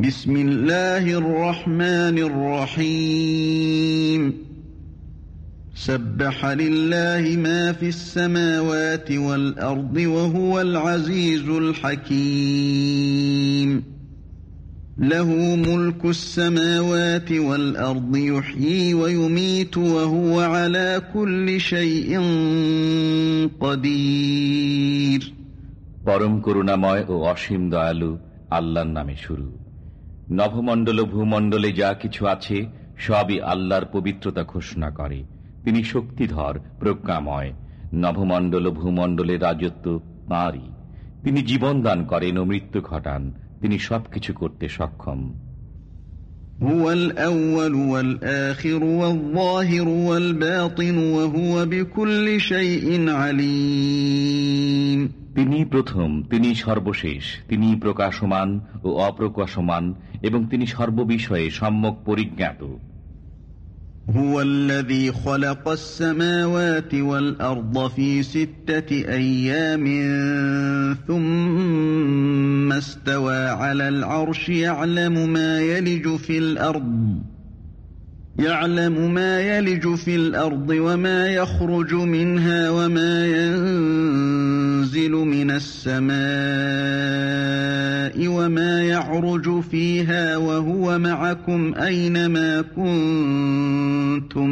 بسم الله الرحمن الرحيم سبح لله ما في السماوات والأرض وهو العزيز الحكيم له ملك السماوات والأرض يحيي ويميت وهو على كل شيء قدير পরম করুণাময় ও অসীম দয়ালু আল্লাহর নামে শুরু নভমণ্ডল, ভূমণ্ডলে যা কিছু আছে, সবই আল্লাহর পবিত্রতা ঘোষণা করে। তিনি শক্তিধর, প্রজ্ঞাময়। নভমণ্ডল, ভূমণ্ডলে রাজত্ব তাঁরই। তিনি জীবন দান করেন ও মৃত্যু ঘটান। তিনি সবকিছু করতে সক্ষম। هو الأول والآخر والظاهر والباطن وهو بكل شيء عليم তিনি প্রথম তিনি সর্বশেষ তিনি প্রকাশমান ও অপ্রকাশমান এবং তিনি সর্ববিষয়ে সম্যক পরিজ্ঞাত هو الذي خلق السماوات والأرض في ستة أيام ثم استوى على العرش يعلم ما يلج في الأرض. يعلم ما يلج في الأرض وما يخرج منها وما ينزل من السماء وما يعرج فيها وهو معكم أينما كنتم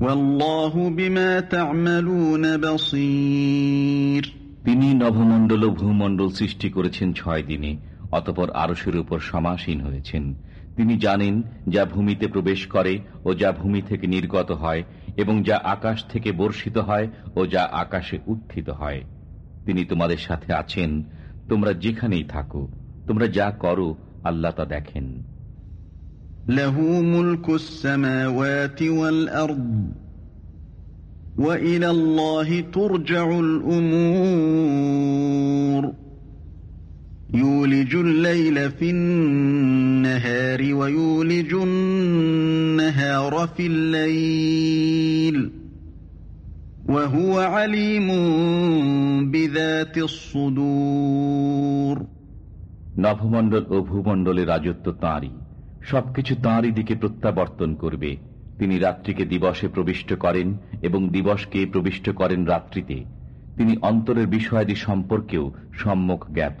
والله بما تعملون بصير তিনি নভমণ্ডল ও ভূমণ্ডল সৃষ্টি করেছেন ছয় দিনে অতপর আরশের উপর সমাসীন হয়েছেন তিনি জানেন যা ভূমিতে প্রবেশ করে ও যা ভূমি থেকে নির্গত হয় এবং যা আকাশ থেকে বর্ষিত হয় ও যা আকাশে উত্থিত হয় তিনি তোমাদের সাথে আছেন তোমরা যেখানেই থাকো তোমরা যা করো আল্লাহ তা দেখেন له ملك السماوات والأرض وإلى الله ترجع الأمور يولج الليل في النهار ويولج النهار في الليل وهو عليم بذات الصدور নভমণ্ডল ও ভূমণ্ডলের রাজত্ব তাঁরই সবকিছু তাঁরই দিকে প্রত্যাবর্তন করবে তিনি রাত্রিকে দিবসে প্রবিষ্ট করেন এবং দিবসকে প্রবিষ্ট করেন রাত্রিতে তিনি অন্তরের বিষয়াদি সম্পর্কেও সম্যক জ্ঞাত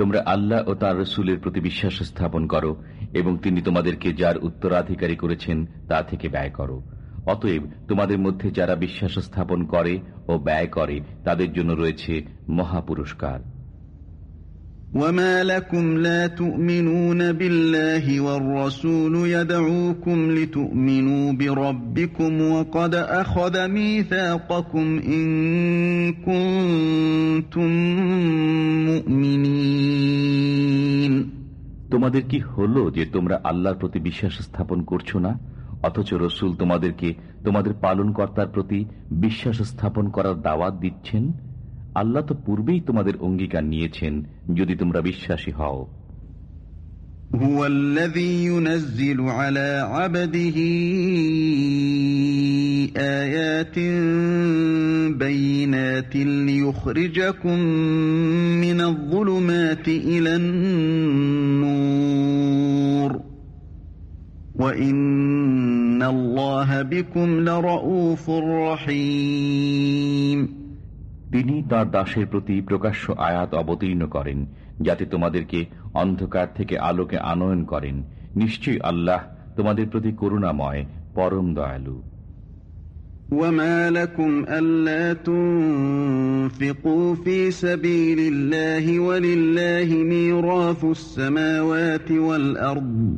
তোমরা আল্লাহ ও তার রসুলের প্রতি বিশ্বাস স্থাপন করো, এবং তিনি তোমাদেরকে যার উত্তরাধিকারী করেছেন, তা থেকে ব্যয় করো। অতএব তোমাদের মধ্যে যারা বিশ্বাস স্থাপন করে ও ব্যয় করে, তাদের জন্য রয়েছে মহাপুরস্কার। وما لكم لا تؤمنون بالله والرسول يدعوكم لتؤمنوا بربكم وقد أخذ ميثاقكم إن كنتم مؤمنين তোমাদের কি হলো যে তোমরা আল্লাহর প্রতি বিশ্বাস স্থাপন করছো না অথচ রসুল তোমাদেরকে তোমাদের পালনকর্তার প্রতি বিশ্বাস স্থাপন করার দাওয়াত দিচ্ছেন আল্লাহ তো পূর্বেই তোমাদের অঙ্গীকার নিয়েছেন যদি তোমরা বিশ্বাসী হও هو الذي ينزل على عبده آيات بينات ليخرجكم من الظلمات إلى النور وإن الله بكم لرؤوف رحيم তিনি তার দাসের প্রতি প্রকাশ্য আয়াত অবতীর্ণ করেন যাতে তোমাদেরকে অন্ধকার থেকে আলোকে আনয়ন করেন নিশ্চয়ই আল্লাহ তোমাদের প্রতি করুণাময় পরম দয়ালু وما لكم ألا تنفقوا في سبيل الله ولله ميراث السماوات والأرض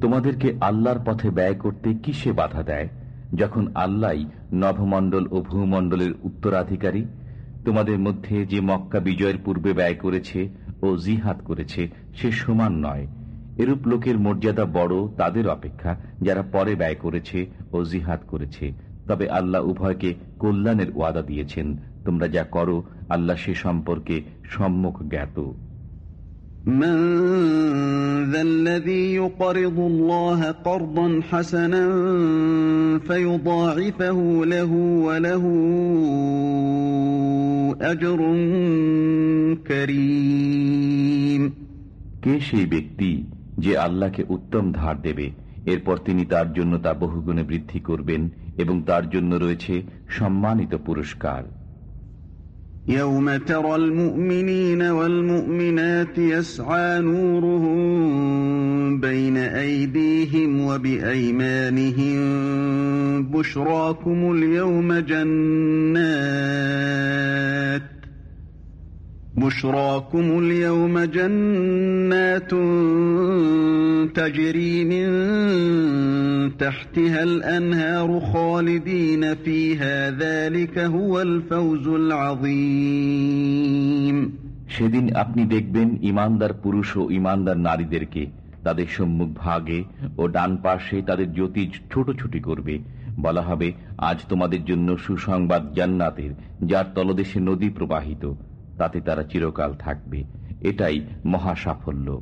তোমাদেরকে আল্লাহর পথে ব্যয় করতে কিসে বাধা দেয়? যখন আল্লাহ নভমণ্ডল ও ভূমণ্ডলের উত্তরাধিকারী, তোমাদের মধ্যে যে মক্কা বিজয়ের পূর্বে ব্যয় করেছে ও জিহাদ করেছে, সে সমান নয়। এরূপ লোকের মর্যাদা বড় তাদের অপেক্ষা, যারা পরে ব্যয় করেছে ও জিহাদ করেছে। তবে আল্লাহ উভয়কে কল্যাণের ওয়াদা দিয়েছেন। তোমরা যা করো, আল্লাহ সে সম্পর্কে সম্মুখ জ্ঞাত من ذا الذي يقرض الله قرضا حسنا فيضاعفه له وله أجر كريم কে সেই ব্যক্তি যে আল্লাহকে উত্তম ধার দেবে এরপর তিনি তার জন্য তা বহুগুণে বৃদ্ধি করবেন এবং তার জন্য রয়েছে সম্মানিত পুরস্কার يوم ترى المؤمنين والمؤمنات يسعى نورهم بين أيديهم وبأيمانهم بشراكم اليوم جنات بشراكم اليوم جنات تجري من تحتها الأنهار خالدين فيها ذلك هو الفوز العظيم সেদিন আপনি দেখবেন ইমানদার পুরুষ ও ইমানদার নারীদেরকে তাদের সম্মুখ ভাগে ও ডান পাশে তাদের জ্যোতি ছোটছুটি করবে বলা হবে আজ তোমাদের জন্য সুসংবাদ জান্নাতের যার তলদেশে নদী প্রবাহিত তাতে তারা চিরকাল থাকবে এটাই মহা সাফল্য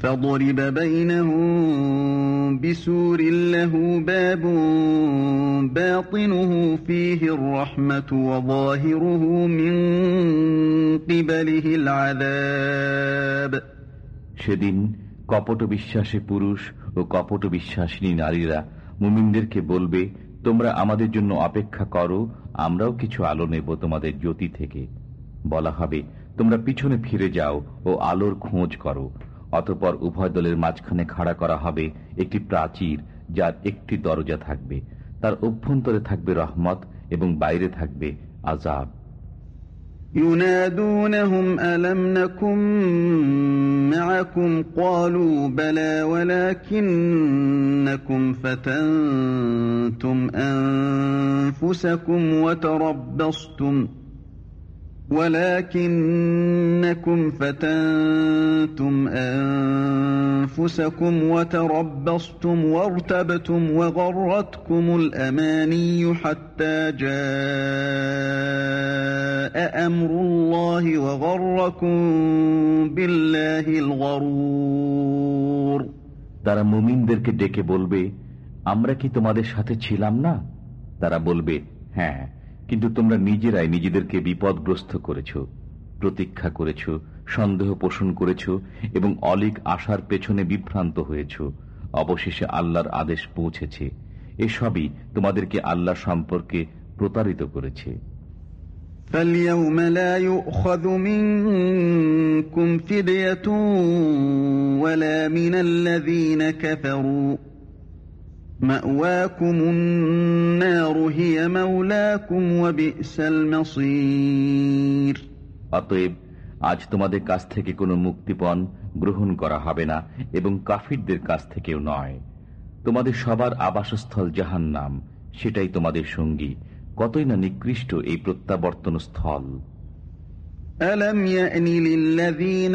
فضرب بينهم بسور له باب باطنه فيه الرحمة وظاهره من قبله العذاب সেদিন কপট বিশ্বাসী পুরুষ ও কপট বিশ্বাসিনী নারীরা মুমিনদেরকে বলবে তোমরা আমাদের জন্য অপেক্ষা করো আমরাও কিছু আলো নেব তোমাদের জ্যোতি থেকে বলা হবে তোমরা পিছনে ফিরে যাও ও আলোর খোঁজ করো অতপর উভয় দলের মাঝখানে খাড়া করা হবে একটি প্রাচীর যার একটি দরজা থাকবে তার অভ্যন্তরে থাকবে রহমত এবং বাইরে থাকবে আজাব ينادونهم ألم نكن معكم قالوا بلى ولكنكم فتنتم أنفسكم وتربصتم ولكنكم فتنتم أنفسكم وتربصتم وارتبتم وغرتكم الأماني حتى جاء أمر الله وغركم بالله الغرور তারা মুমিনদেরকে ডেকে বলবে আমরা কি তোমাদের সাথে ছিলাম না তারা বলবে হ্যাঁ কিন্তু তোমরা নিজেরাই নিজেদেরকে বিপদগ্রস্ত করেছ প্রতীক্ষা করেছ সন্দেহ পোষণ করেছ এবং অলিক আশার পেছনে বিভ্রান্ত হয়েছ অবশেষে আল্লাহর আদেশ পৌঁছেছে এসবই তোমাদেরকে আল্লাহ সম্পর্কে প্রতারিত করেছে فاليوم لا يؤخذ منكم فدية ولا من الذين كفروا অতএব আজ তোমাদের কাছ থেকে কোনো মুক্তিপণ গ্রহণ করা হবে না এবং কাফিরদের কাছ থেকেও নয় তোমাদের সবার আবাসস্থল জাহান নাম সেটাই তোমাদের সঙ্গী কতই না নিকৃষ্ট এই প্রত্যাবর্তন স্থল ألم يأن للذين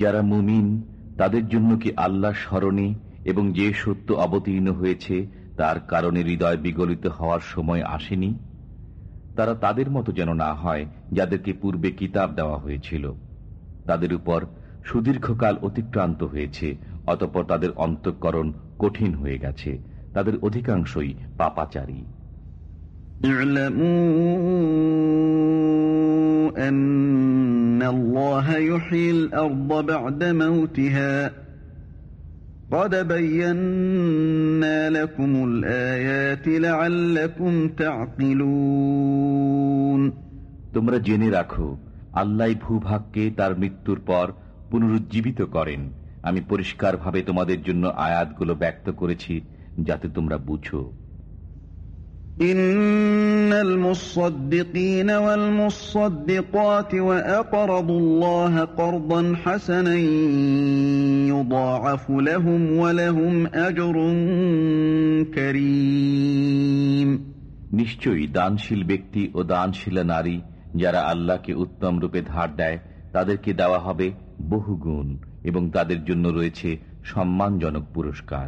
যারা মুমিন, তাদের জন্য কি আল্লাহ স্মরণে এবং যে সত্য অবতীর্ণ হয়েছে, তার কারণে হৃদয় বিগলিত হওয়ার সময় আসেনি? তারা তাদের মতো যেন না হয়, যাদেরকে পূর্বে কিতাব দেওয়া হয়েছিল। তাদের উপর সুদীর্ঘকাল অতিক্রান্ত হয়েছে, অতপর তাদের অন্তঃকরণ কঠিন হয়ে গেছে। তাদের অধিকাংশই পাপাচারী। الله يحيي الأرض بعد موتها قد بينا لكم الآيات لعلكم تعقلون তোমরা জেনে রাখো আল্লাহ ভূভাগকে তার মৃত্যুর পর পুনরুজ্জীবিত করেন আমি পরিষ্কারভাবে তোমাদের জন্য আয়াতগুলো ব্যক্ত করেছি যাতে তোমরা বুঝো إن المصدقين والمصدقات وأقرضوا الله قرضا حسنا يضاعف لهم ولهم أجر كريم নিশ্চয়ই দানশীল ব্যক্তি ও দানশীলা নারী যারা আল্লাহকে উত্তম রূপে ধার দেয় তাদেরকে দেওয়া হবে বহু গুণ এবং তাদের জন্য রয়েছে সম্মানজনক পুরস্কার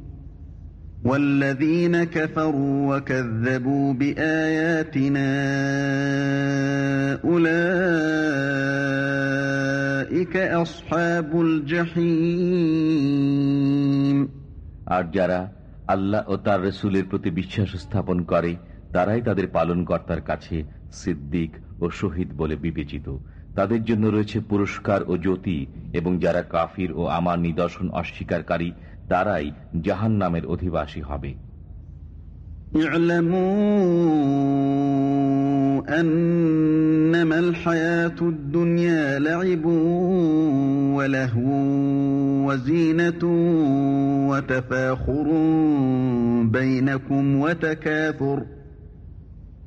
والذين كفروا وكذبوا بآياتنا أولئك أصحاب الجحيم আর যারা আল্লাহ ও তার রসুলের প্রতি বিশ্বাস স্থাপন করে তারাই তাদের পালনকর্তার কাছে সিদ্দিক ও শহীদ বলে বিবেচিত তাদের জন্য রয়েছে পুরস্কার ও জ্যোতি এবং যারা কাফির ও আমার নিদর্শন অস্বীকারী তারাই জাহান নামের অধিবাসী হবে أنما الحياة الدنيا لعب ولهو وزينة وتفاخر بينكم وتكاثر ۖ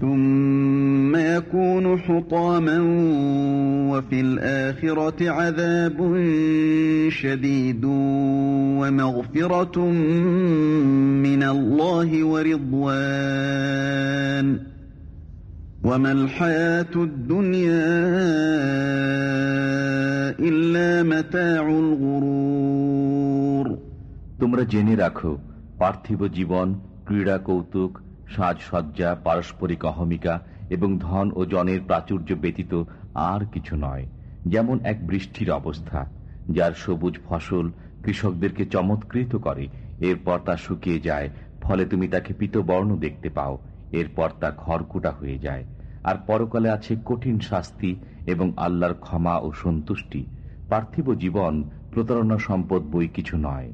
ثم يكون حطاما وفي الآخرة عذاب شديد ومغفرة من الله ورضوان وما الحياة الدنيا إلا متاع الغرور তোমরা জেনে রাখো পার্থিব জীবন ক্রীড়া কৌতুক সাজসজ্জা, পারস্পরিক অহমিকা এবং ধন ও জনের প্রাচুর্য ব্যতীত আর কিছু নয়, যেমন এক বৃষ্টির অবস্থা, যার সবুজ ফসল কৃষকদেরকে চমৎকৃত করে। এরপর তা শুকিয়ে যায়, ফলে তুমি তাকে বর্ণ দেখতে পাও। এরপর তা খড়কুটা হয়ে যায়। আর পরকালে আছে কঠিন শাস্তি এবং আল্লাহর ক্ষমা ও সন্তুষ্টি। পার্থিব জীবন, প্রতারণা সম্পদ বই কিছু নয়।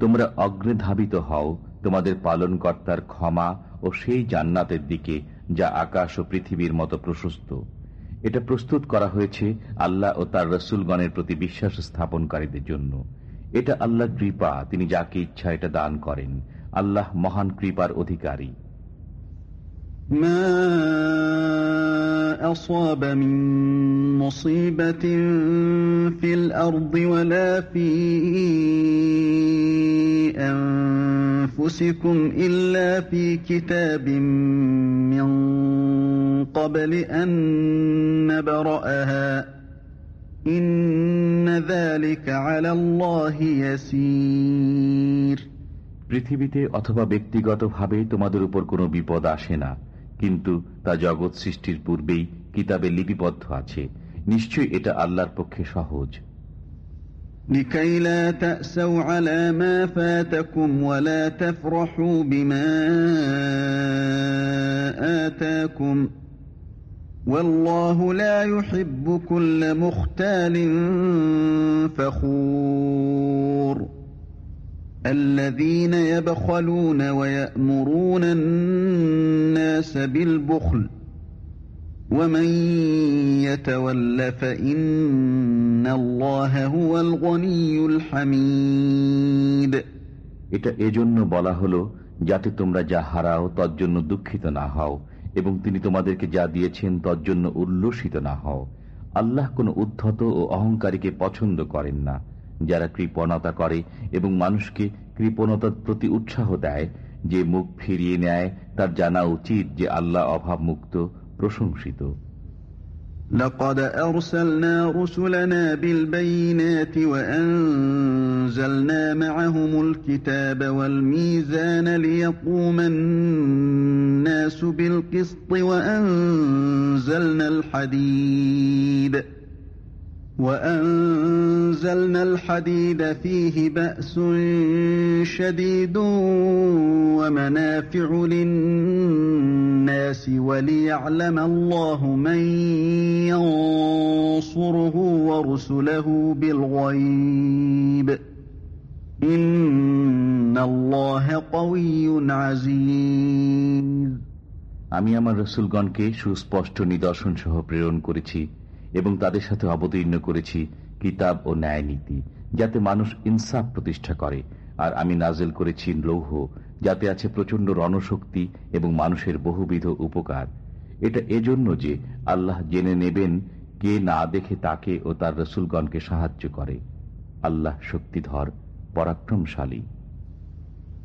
তোমরা অগ্রে ধাবিত হও, তোমাদের পালন কর্তার ক্ষমা ও সেই জান্নাতের দিকে, যা আকাশ ও পৃথিবীর মতো প্রশস্ত। এটা প্রস্তুত করা হয়েছে আল্লাহ ও তার রসুলগণের প্রতি বিশ্বাস স্থাপনকারীদের জন্য। এটা আল্লাহ কৃপা, তিনি যাকে ইচ্ছা এটা দান করেন। আল্লাহ মহান কৃপার অধিকারী। মা أصاب من مصيبة في الأرض ولا في أنفسكم إلا في كتاب من قبل أن نبرأها إن ذلك على الله يسير পৃথিবীতে অথবা ব্যক্তিগতভাবে তোমাদের উপর কোনো বিপদ আসে না কিন্তু তা জগৎ সৃষ্টির পূর্বেই কিতাবে লিপিবদ্ধ আছে নিশ্চয়ই এটা আল্লাহর পক্ষে সহজ لكي لا تأسوا على ما فاتكم ولا تفرحوا بما آتاكم والله لا يحب كل مختال فخور الذين يبخلون ويأمرون الناس بالبخل ومن يتول فإن الله هو الغني الحميد এটা এজন্য বলা হলো যাতে তোমরা যা হারাও তজ্জন্য দুঃখিত না হও এবং তিনি তোমাদেরকে যা দিয়েছেন তজ্জন্য উল্লসিত না হও আল্লাহ কোন উদ্ধত ও অহংকারীকে পছন্দ করেন না যারা কৃপণতা করে এবং মানুষকে কৃপণতার প্রতি উৎসাহ দেয় যে মুখ ফিরিয়ে নেয় তার জানা উচিত যে আল্লাহ অভাব মুক্ত প্রশংসিত لقد أرسلنا رسلنا بالبينات وأنزلنا معهم الكتاب والميزان ليقوم الناس بالقسط وأنزلنا الحديد وأنزلنا الحديد فيه بأس شديد ومنافع للناس وليعلم الله من ينصره ورسله بالغيب إن الله قوي عزيز আমি আমার রসুলগণকে সুস্পষ্ট নিদর্শন সহ প্রেরণ করেছি এবং তাদের সাথে অবতীর্ণ করেছি কিতাব ও ন্যায় নীতি যাতে মানুষ ইনসাফ প্রতিষ্ঠা করে। আর আমি নাজেল করেছি লৌহ, যাতে আছে প্রচণ্ড রণশক্তি এবং মানুষের বহুবিধ উপকার। এটা এজন্য যে আল্লাহ জেনে নেবেন কে না দেখে তাকে ও তার রসুলগণকে সাহায্য করে। আল্লাহ শক্তিধর, পরাক্রমশালী।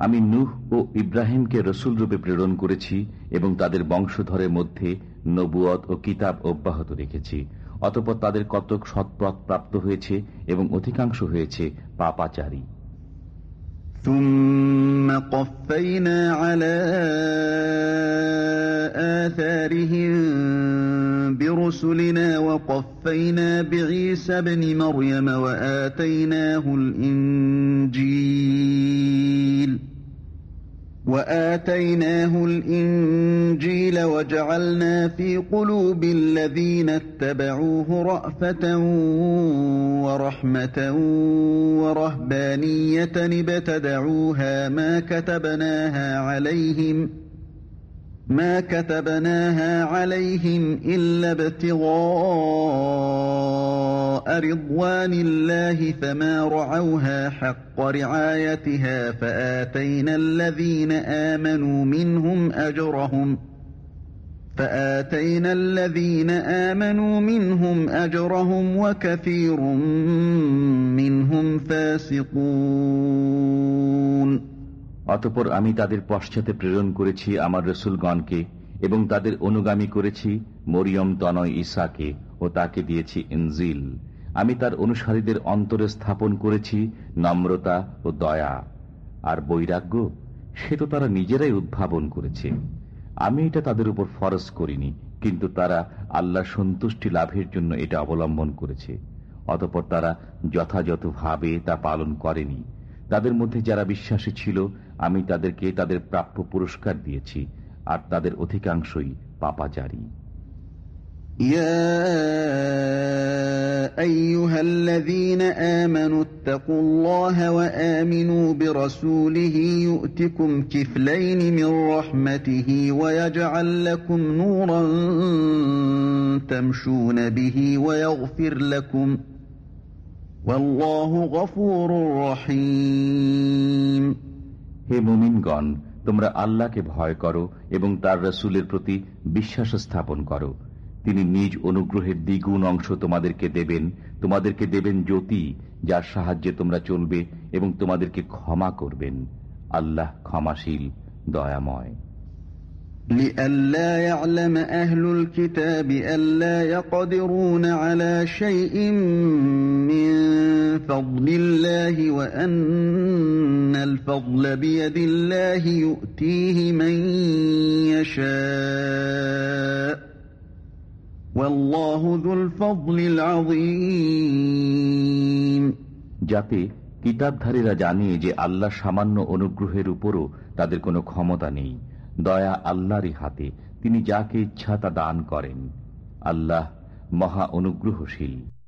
আমি নুহ ও ইব্রাহিমকে রসুল রূপে প্রেরণ করেছি এবং তাদের বংশধরের মধ্যে নবুয়ত ও কিতাব অব্যাহত রেখেছি অতপর তাদের কতক সৎপথ প্রাপ্ত হয়েছে এবং অধিকাংশ হয়েছে পাপাচারী ثم قفينا على آثارهم برسلنا وقفينا بعيسى ابن مريم وآتيناه الإنجيل وآتيناه الإنجيل وجعلنا في قلوب الذين اتبعوه رأفة ورحمة ورهبانية ابتدعوها ما كتبناها عليهم ۖ ما كتبناها عليهم إلا ابتغاء رضوان الله فما رعوها حق رعايتها فآتينا الذين آمنوا منهم أجرهم فآتينا الذين آمنوا منهم أجرهم وكثير منهم فاسقون অতপর আমি তাদের পশ্চাতে প্রেরণ করেছি আমার রসুলগণকে এবং তাদের অনুগামী করেছি মরিয়ম তনয় ইসাকে ও তাকে দিয়েছি ইনজিল। আমি তার অনুসারীদের অন্তরে স্থাপন করেছি নম্রতা ও দয়া। আর বৈরাগ্য, সে তো তারা নিজেরাই উদ্ভাবন করেছে। আমি এটা তাদের উপর ফরজ করিনি, কিন্তু তারা আল্লাহ সন্তুষ্টি লাভের জন্য এটা অবলম্বন করেছে। অতপর তারা যথাযথভাবে তা পালন করেনি। তাদের মধ্যে যারা বিশ্বাসী ছিল আমি তাদেরকে তাদের প্রাপ্য পুরস্কার দিয়েছি আর তাদের অধিকাংশই পাপাচারী يا أيها الذين آمنوا اتقوا الله وآمنوا برسوله يؤتكم كفلين من رحمته ويجعل لكم نورا تمشون به ويغفر لكم والله غفور رحيم হে মুমিনগণ, তোমরা আল্লাহকে ভয় করো এবং তার রসুলের প্রতি বিশ্বাস স্থাপন করো। তিনি নিজ অনুগ্রহের দ্বিগুণ অংশ তোমাদেরকে দেবেন তোমাদেরকে দেবেন জ্যোতি, যার সাহায্যে তোমরা চলবে এবং তোমাদেরকে ক্ষমা করবেন। আল্লাহ ক্ষমাশীল, দয়াময়। لئلا يعلم أهل الكتاب ألا يقدرون على شيء من فضل الله وأن الفضل بيد الله يؤتيه من يشاء والله ذو الفضل العظيم যাতে কিতাবধারীরা জানে যে আল্লাহ সামান্য অনুগ্রহের উপরও তাদের কোনো ক্ষমতা নেই দয়া আল্লাহরই হাতে। তিনি যাকে ইচ্ছা তা দান করেন। আল্লাহ মহা অনুগ্রহশীল।